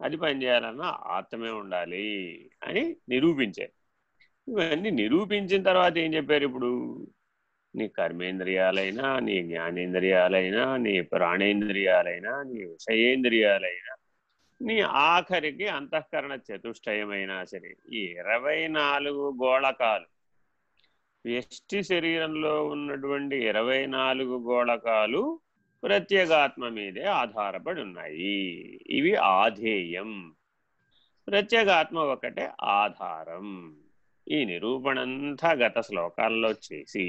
అది పనిచేయాలన్నా ఆత్మే ఉండాలి అని నిరూపించారు. ఇవన్నీ నిరూపించిన తర్వాత ఏం చెప్పారు ఇప్పుడు? నీ కర్మేంద్రియాలైనా నీ జ్ఞానేంద్రియాలైనా నీ ప్రాణేంద్రియాలైనా నీ విషయేంద్రియాలైనా నీ ఆఖరికి అంతఃకరణ చతుష్టయమైనా సరే ఈ ఇరవై నాలుగు గోళకాలు వ్యష్టి శరీరంలో ఉన్నటువంటి ఇరవై నాలుగు గోళకాలు ప్రత్యేగాత్మ మీదే ఆధారపడి ఉన్నాయి ఇవి ఆధేయం. ప్రత్యేగాత్మ ఒకటే ఆధారం. ఈ నిరూపణంతా గత శ్లోకాల్లో చేసి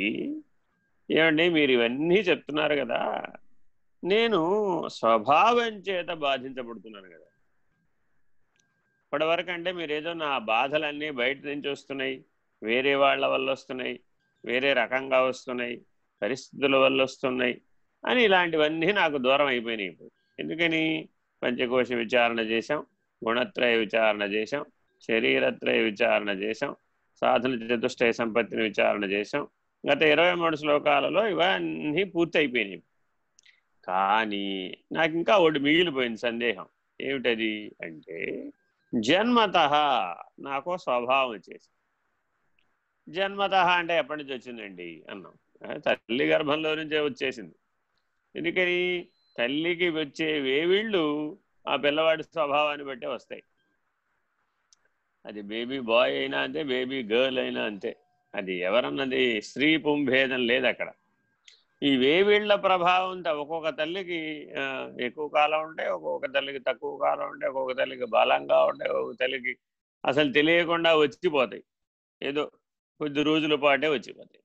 ఏమండి మీరు ఇవన్నీ చెప్తున్నారు కదా నేను స్వభావం చేత బాధించబడుతున్నాను కదా. ఇప్పటివరకు అంటే మీరేదో నా బాధలన్నీ బయట నుంచి వస్తున్నాయి వేరే వాళ్ళ వల్ల వస్తున్నాయి వేరే రకంగా వస్తున్నాయి పరిస్థితుల వల్ల వస్తున్నాయి అని ఇలాంటివన్నీ నాకు దూరం అయిపోయినాయి ఇప్పుడు. ఎందుకని? పంచకోశ విచారణ చేశాం గుణత్రయ విచారణ చేశాం శరీరత్రయ విచారణ చేశాం సాధన చతుష్టయ సంపత్తిని విచారణ చేశాం. గత ఇరవై మూడు శ్లోకాలలో ఇవన్నీ పూర్తి అయిపోయినాయి కానీ నాకు ఇంకా ఒకటి మిగిలిపోయింది సందేహం. ఏమిటది? అంటే జన్మత నాకు స్వభావం వచ్చేసి జన్మత అంటే ఎప్పటి నుంచి వచ్చిందండి? అన్నాం. తల్లి గర్భంలో నుంచే వచ్చేసింది. ఎందుకని? తల్లికి వచ్చే వేవిళ్ళు ఆ పిల్లవాడి స్వభావాన్ని బట్టే వస్తాయి. అది బేబీ బాయ్ అయినా అంతే బేబీ గర్ల్ అయినా అంతే. అది ఎవరన్నది స్త్రీ పుంభేదం లేదు అక్కడ. ఈ వేవిళ్ళ ప్రభావంతో ఒక్కొక్క తల్లికి ఎక్కువ కాలం ఉంటే ఒక్కొక్క తల్లికి తక్కువ కాలం ఉంటే ఒక్కొక్క తల్లికి బలంగా ఉంటే ఒక్కొక్క తల్లికి అసలు తెలియకుండా వచ్చిపోతాయి. ఏదో కొద్ది రోజుల పాటే వచ్చిపోతాయి.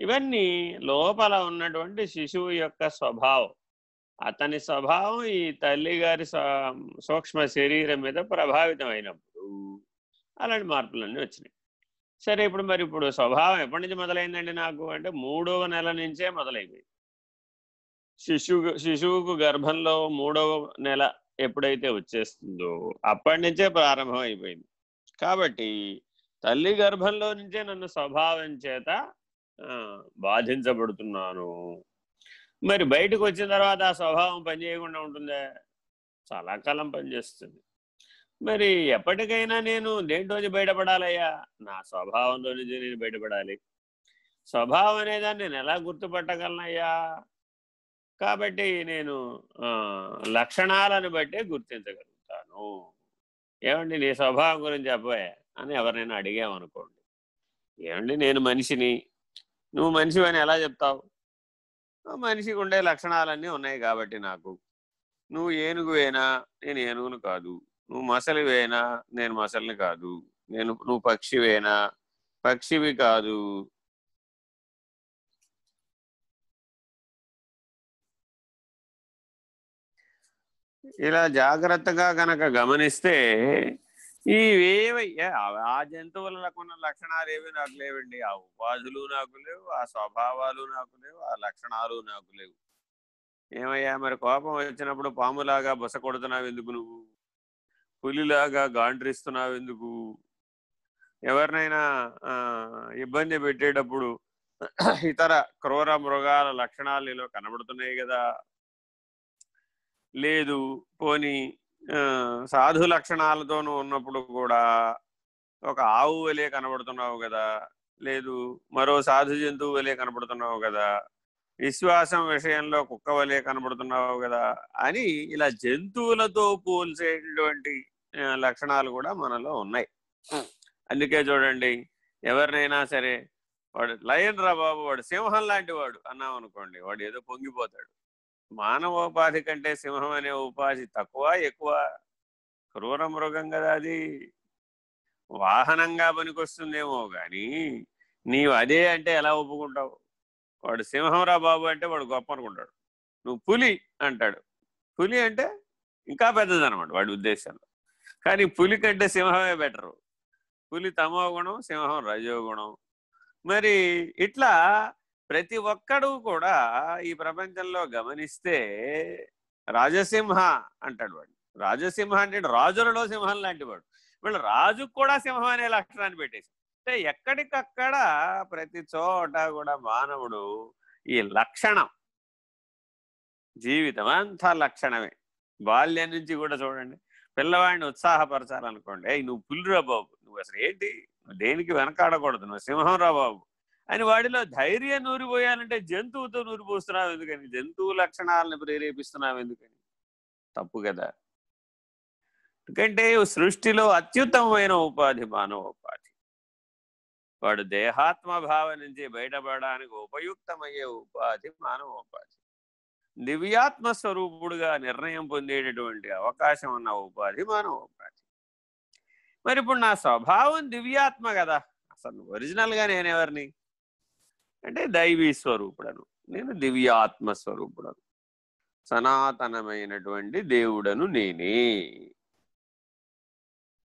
ఇవన్నీ లోపల ఉన్నటువంటి శిశువు యొక్క స్వభావం. అతని స్వభావం ఈ తల్లి గారి సూక్ష్మ శరీరం మీద ప్రభావితం అయినప్పుడు అలాంటి మార్పులన్నీ వచ్చినాయి. సరే ఇప్పుడు మరి ఇప్పుడు స్వభావం ఎప్పటి నుంచి మొదలైందండి నాకు? అంటే మూడవ నెల నుంచే మొదలైంది శిశువు శిశువుకు గర్భంలో మూడవ నెల ఎప్పుడైతే వచ్చేస్తుందో అప్పటి నుంచే ప్రారంభం అయిపోయింది. కాబట్టి తల్లి గర్భంలో నుంచే నన్ను స్వభావం చేత బాధించబడుతున్నాను. మరి బయటకు వచ్చిన తర్వాత ఆ స్వభావం పనిచేయకుండా ఉంటుందా? చాలా కాలం పనిచేస్తుంది మరి ఎప్పటికైనా నేను దేంట్లోంచి బయటపడాలయ్యా? నా స్వభావంలో నుంచి నేను బయటపడాలి. స్వభావం అనేదాన్ని నేను ఎలా గుర్తుపట్టగలనయ్యా? కాబట్టి నేను లక్షణాలను బట్టే గుర్తించగలుగుతాను. ఏమండి నీ స్వభావం గురించి చెప్పబోయా? అని ఎవరినైనా అడిగామనుకోండి. ఏమండి నేను మనిషిని? నువ్వు మనిషి అని ఎలా చెప్తావు? మనిషికి ఉండే లక్షణాలన్నీ ఉన్నాయి కాబట్టి నాకు. నువ్వు ఏనుగువేనా? నేను ఏనుగును కాదు. నువ్వు మసలివేనా? నేను మసలిని కాదు. నేను నువ్వు పక్షివేనా? పక్షివి కాదు. ఇలా జాగ్రత్తగా కనుక గమనిస్తే ఇవేవయ్యా? ఆ జంతువులకు ఉన్న లక్షణాలు ఏవి నాకు లేవండి. ఆ ఉపాధులు నాకు లేవు ఆ స్వభావాలు నాకు లేవు ఆ లక్షణాలు నాకు లేవు. ఏమయ్యా మరి కోపం వచ్చినప్పుడు పాములాగా బుస కొడుతున్నావు ఎందుకు నువ్వు? పులిలాగా గాండ్రిస్తున్నావు ఎందుకు? ఎవరినైనా ఇబ్బంది పెట్టేటప్పుడు ఇతర క్రూర మృగాల లక్షణాలు ఇలా కనబడుతున్నాయి కదా? లేదు పోని సాధు లక్షణాలతోనూ ఉన్నప్పుడు కూడా ఒక ఆవు వలే కనబడుతున్నావు కదా లేదు మరో సాధు జంతువు వలే కనబడుతున్నావు కదా విశ్వాసం విషయంలో కుక్క వలే కనబడుతున్నావు కదా అని ఇలా జంతువులతో పోల్చేటువంటి లక్షణాలు కూడా మనలో ఉన్నాయి. అందుకే చూడండి ఎవరినైనా సరే వాడు లయన్ రా బాబు వాడు సింహం లాంటి వాడు అన్నాం అనుకోండి వాడు ఏదో పొంగిపోతాడు. మానవోపాధి కంటే సింహం అనే ఉపాధి తక్కువ ఎక్కువ. క్రూర మృగం కదా అది. వాహనంగా పనికొస్తుందేమో కానీ నీవు అదే అంటే ఎలా ఒప్పుకుంటావు? వాడు సింహంరా బాబు అంటే వాడు గొప్ప అనుకుంటాడు. నువ్వు పులి అంటాడు. పులి అంటే ఇంకా పెద్దదనమాట వాడి ఉద్దేశంలో. కానీ పులి కంటే సింహమే బెటరు. పులి తమో గుణం సింహం రజోగుణం మరి ఇట్లా ప్రతి ఒక్కడు కూడా ఈ ప్రపంచంలో గమనిస్తే రాజసింహ అంటాడు వాడు. రాజసింహ అంటే రాజులలో సింహం లాంటి వాడు. వీళ్ళు రాజుకు కూడా సింహం అనే లక్షణాన్ని పెట్టేసి అంటే ఎక్కడికక్కడ ప్రతి చోట కూడా మానవుడు ఈ లక్షణం జీవితం అంతా లక్షణమే. బాల్యం నుంచి కూడా చూడండి పిల్లవాడిని ఉత్సాహపరచాలనుకోండి అయ్యి నువ్వు పులిరా బాబు నువ్వు అసలు ఏంటి? దేనికి వెనకాడకూడదు? నువ్వు సింహం రా బాబు. అని వాడిలో ధైర్యం నూరిపోయాలంటే జంతువుతో నూరిపోస్తున్నావు ఎందుకని? జంతువు లక్షణాలను ప్రేరేపిస్తున్నావు ఎందుకని? తప్పు కదా. ఎందుకంటే సృష్టిలో అత్యుత్తమమైన ఉపాధి మానవ ఉపాధి. వాడు దేహాత్మభావ నుంచి బయటపడడానికి ఉపయుక్తమయ్యే ఉపాధి మానవ ఉపాధి. దివ్యాత్మ స్వరూపుడుగా నిర్ణయం పొందేటటువంటి అవకాశం ఉన్న ఉపాధి మానవ ఉపాధి. మరి ఇప్పుడు నా స్వభావం దివ్యాత్మ కదా. అసలు ఒరిజినల్గా నేనెవరిని? అంటే దైవీ స్వరూపుడను. నేను దివ్యాత్మ స్వరూపుడను. సనాతనమైనటువంటి దేవుడను నేనే.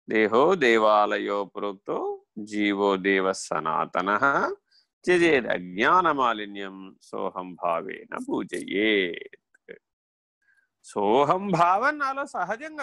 దేహో దేవాలయో ప్రోక్తో జీవో దేవ సనాతన. త్యజేద్ అజ్ఞానమాలిన్యం సోహం భావేన పూజయే సోహం భావం నాలో సహజంగా